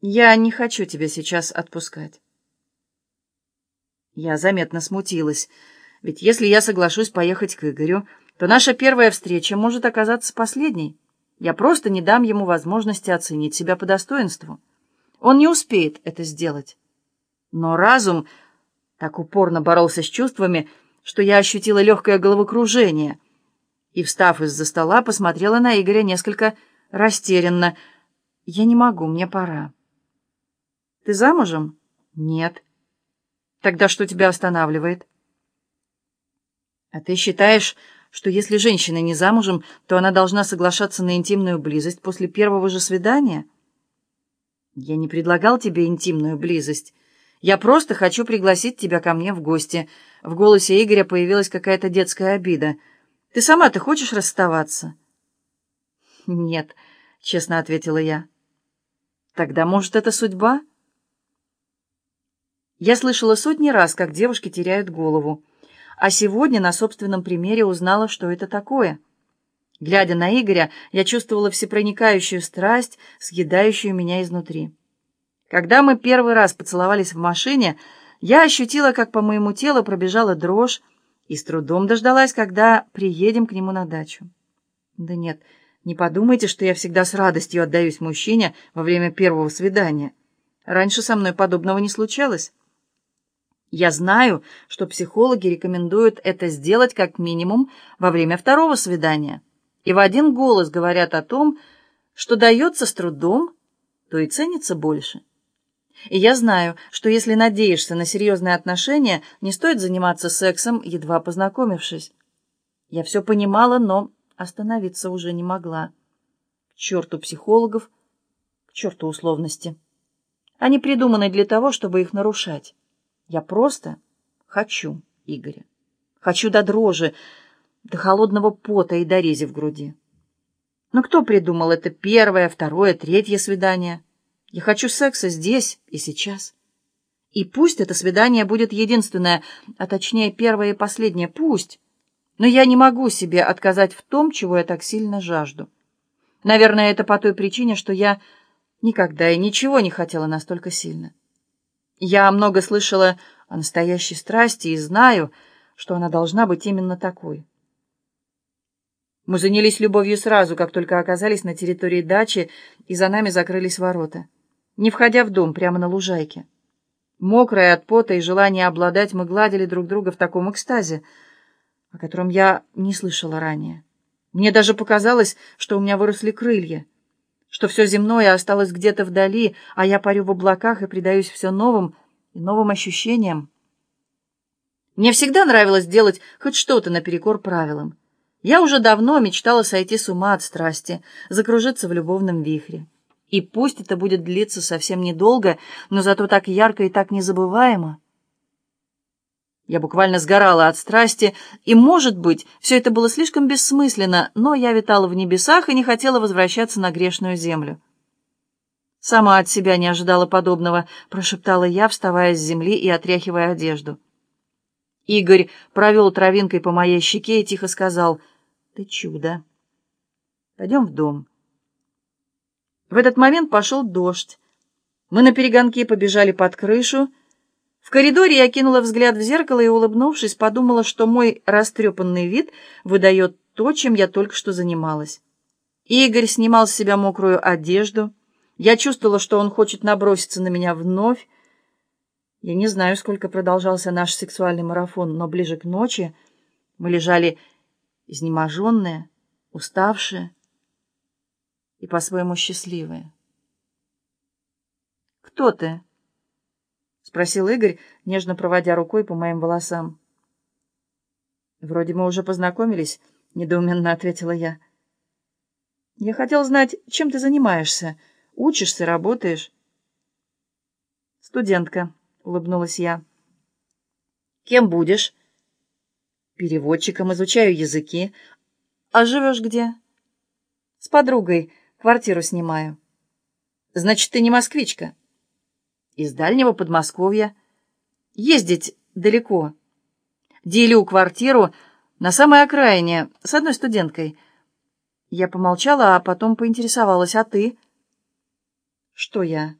Я не хочу тебя сейчас отпускать. Я заметно смутилась, ведь если я соглашусь поехать к Игорю, то наша первая встреча может оказаться последней. Я просто не дам ему возможности оценить себя по достоинству. Он не успеет это сделать. Но разум так упорно боролся с чувствами, что я ощутила легкое головокружение и, встав из-за стола, посмотрела на Игоря несколько растерянно. «Я не могу, мне пора». «Ты замужем?» «Нет». «Тогда что тебя останавливает?» «А ты считаешь, что если женщина не замужем, то она должна соглашаться на интимную близость после первого же свидания?» «Я не предлагал тебе интимную близость». Я просто хочу пригласить тебя ко мне в гости». В голосе Игоря появилась какая-то детская обида. «Ты сама-то хочешь расставаться?» «Нет», — честно ответила я. «Тогда, может, это судьба?» Я слышала сотни раз, как девушки теряют голову, а сегодня на собственном примере узнала, что это такое. Глядя на Игоря, я чувствовала всепроникающую страсть, съедающую меня изнутри. Когда мы первый раз поцеловались в машине, я ощутила, как по моему телу пробежала дрожь, и с трудом дождалась, когда приедем к нему на дачу. Да нет, не подумайте, что я всегда с радостью отдаюсь мужчине во время первого свидания. Раньше со мной подобного не случалось. Я знаю, что психологи рекомендуют это сделать как минимум во время второго свидания, и в один голос говорят о том, что дается с трудом, то и ценится больше. И я знаю, что если надеешься на серьезные отношения, не стоит заниматься сексом, едва познакомившись. Я все понимала, но остановиться уже не могла. К черту психологов, к черту условности. Они придуманы для того, чтобы их нарушать. Я просто хочу Игоря. Хочу до дрожи, до холодного пота и до рези в груди. Но кто придумал это первое, второе, третье свидание? Я хочу секса здесь и сейчас. И пусть это свидание будет единственное, а точнее первое и последнее, пусть. Но я не могу себе отказать в том, чего я так сильно жажду. Наверное, это по той причине, что я никогда и ничего не хотела настолько сильно. Я много слышала о настоящей страсти и знаю, что она должна быть именно такой. Мы занялись любовью сразу, как только оказались на территории дачи, и за нами закрылись ворота не входя в дом, прямо на лужайке. Мокрая от пота и желания обладать, мы гладили друг друга в таком экстазе, о котором я не слышала ранее. Мне даже показалось, что у меня выросли крылья, что все земное осталось где-то вдали, а я парю в облаках и предаюсь все новым и новым ощущениям. Мне всегда нравилось делать хоть что-то наперекор правилам. Я уже давно мечтала сойти с ума от страсти, закружиться в любовном вихре. И пусть это будет длиться совсем недолго, но зато так ярко и так незабываемо. Я буквально сгорала от страсти, и, может быть, все это было слишком бессмысленно, но я витала в небесах и не хотела возвращаться на грешную землю. «Сама от себя не ожидала подобного», — прошептала я, вставая с земли и отряхивая одежду. Игорь провел травинкой по моей щеке и тихо сказал, «Ты чудо. Пойдем в дом». В этот момент пошел дождь. Мы на перегонке побежали под крышу. В коридоре я кинула взгляд в зеркало и, улыбнувшись, подумала, что мой растрепанный вид выдает то, чем я только что занималась. Игорь снимал с себя мокрую одежду. Я чувствовала, что он хочет наброситься на меня вновь. Я не знаю, сколько продолжался наш сексуальный марафон, но ближе к ночи мы лежали изнеможенные, уставшие, и по-своему счастливые. «Кто ты?» — спросил Игорь, нежно проводя рукой по моим волосам. «Вроде мы уже познакомились», — недоуменно ответила я. «Я хотел знать, чем ты занимаешься. Учишься, работаешь?» «Студентка», — улыбнулась я. «Кем будешь?» «Переводчиком, изучаю языки. А живешь где?» «С подругой. Квартиру снимаю. Значит, ты не москвичка? Из дальнего Подмосковья. Ездить далеко. Делю квартиру на самой окраине с одной студенткой. Я помолчала, а потом поинтересовалась, а ты? Что я?